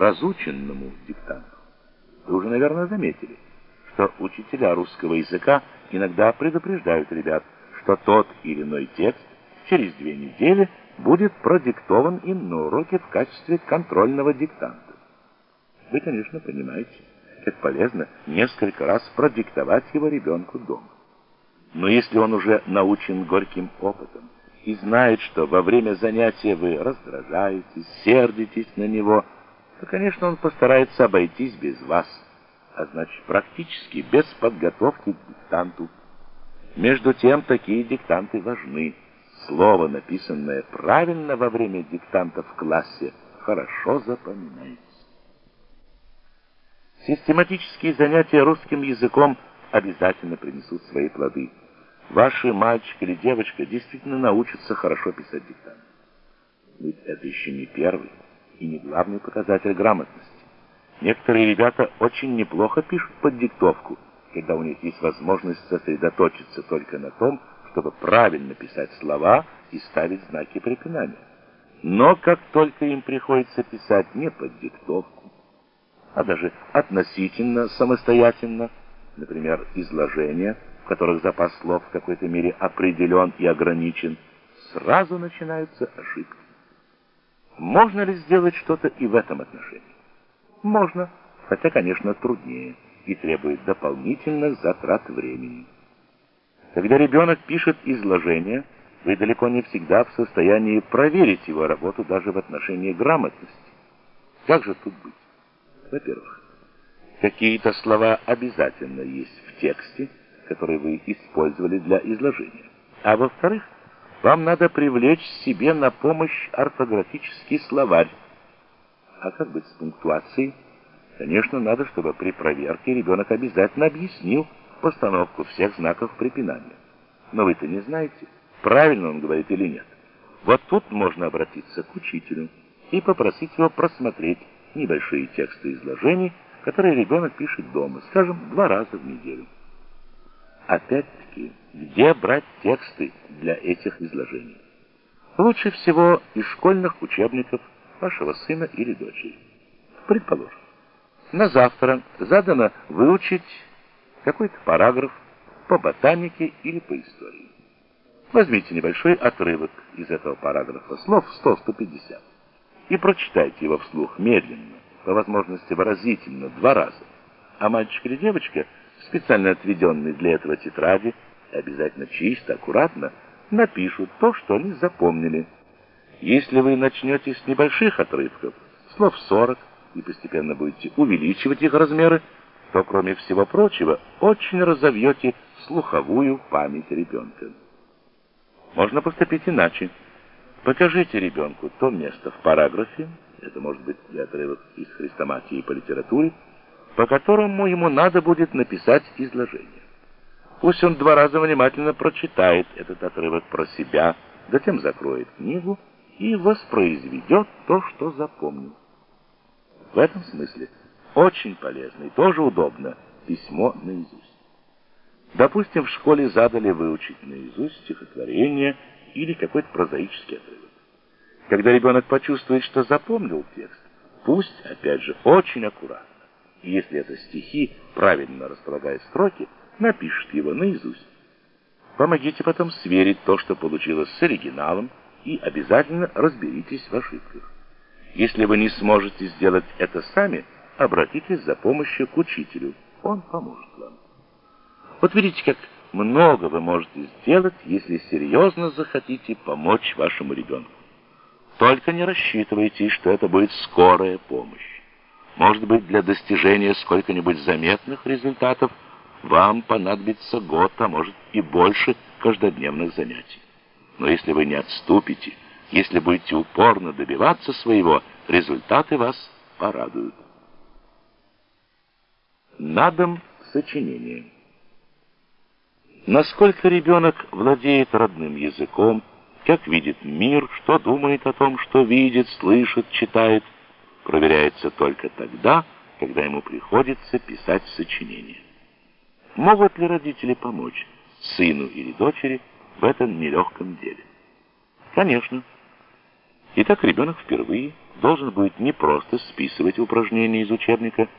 разученному диктанту. Вы уже, наверное, заметили, что учителя русского языка иногда предупреждают ребят, что тот или иной текст через две недели будет продиктован им на уроке в качестве контрольного диктанта. Вы, конечно, понимаете, как полезно несколько раз продиктовать его ребенку дома. Но если он уже научен горьким опытом и знает, что во время занятия вы раздражаетесь, сердитесь на него, то, конечно, он постарается обойтись без вас, а значит, практически без подготовки к диктанту. Между тем, такие диктанты важны. Слово, написанное правильно во время диктанта в классе, хорошо запоминается. Систематические занятия русским языком обязательно принесут свои плоды. Ваши мальчик или девочка действительно научатся хорошо писать диктант. Ведь это еще не первый и главный показатель грамотности. Некоторые ребята очень неплохо пишут под диктовку, когда у них есть возможность сосредоточиться только на том, чтобы правильно писать слова и ставить знаки препинания. Но как только им приходится писать не под диктовку, а даже относительно самостоятельно, например, изложения, в которых запас слов в какой-то мере определен и ограничен, сразу начинаются ошибки. Можно ли сделать что-то и в этом отношении? Можно, хотя, конечно, труднее и требует дополнительных затрат времени. Когда ребенок пишет изложение, вы далеко не всегда в состоянии проверить его работу даже в отношении грамотности. Как же тут быть? Во-первых, какие-то слова обязательно есть в тексте, который вы использовали для изложения. А во-вторых, вам надо привлечь себе на помощь орфографический словарь. А как быть с пунктуацией? Конечно, надо, чтобы при проверке ребенок обязательно объяснил постановку всех знаков препинания. Но вы-то не знаете, правильно он говорит или нет. Вот тут можно обратиться к учителю и попросить его просмотреть небольшие тексты изложений, которые ребенок пишет дома, скажем, два раза в неделю. Опять-таки, где брать тексты для этих изложений? Лучше всего из школьных учебников вашего сына или дочери. Предположим, на завтра задано выучить какой-то параграф по ботанике или по истории. Возьмите небольшой отрывок из этого параграфа, слов 100-150 и прочитайте его вслух медленно, по возможности выразительно, два раза. А мальчик или девочка, специально отведенные для этого тетради, обязательно чисто, аккуратно, напишут то, что они запомнили. Если вы начнете с небольших отрывков, слов 40, и постепенно будете увеличивать их размеры, то, кроме всего прочего, очень разовьете слуховую память ребенка. Можно поступить иначе. Покажите ребенку то место в параграфе, это может быть и отрывок из хрестоматии по литературе, по которому ему надо будет написать изложение. Пусть он два раза внимательно прочитает этот отрывок про себя, затем закроет книгу и воспроизведет то, что запомнил. В этом смысле очень полезно и тоже удобно письмо наизусть. Допустим, в школе задали выучить наизусть стихотворение или какой-то прозаический отрывок. Когда ребенок почувствует, что запомнил текст, пусть, опять же, очень аккуратно, если это стихи, правильно располагая строки, напишет его наизусть. Помогите потом сверить то, что получилось с оригиналом, и обязательно разберитесь в ошибках. Если вы не сможете сделать это сами, обратитесь за помощью к учителю. Он поможет вам. Вот видите, как много вы можете сделать, если серьезно захотите помочь вашему ребенку. Только не рассчитывайте, что это будет скорая помощь. Может быть, для достижения сколько-нибудь заметных результатов вам понадобится год, а может и больше каждодневных занятий. Но если вы не отступите, если будете упорно добиваться своего, результаты вас порадуют. На дом сочинение. Насколько ребенок владеет родным языком, как видит мир, что думает о том, что видит, слышит, читает, проверяется только тогда, когда ему приходится писать сочинение. Могут ли родители помочь сыну или дочери в этом нелегком деле? Конечно. Итак, ребенок впервые должен будет не просто списывать упражнения из учебника,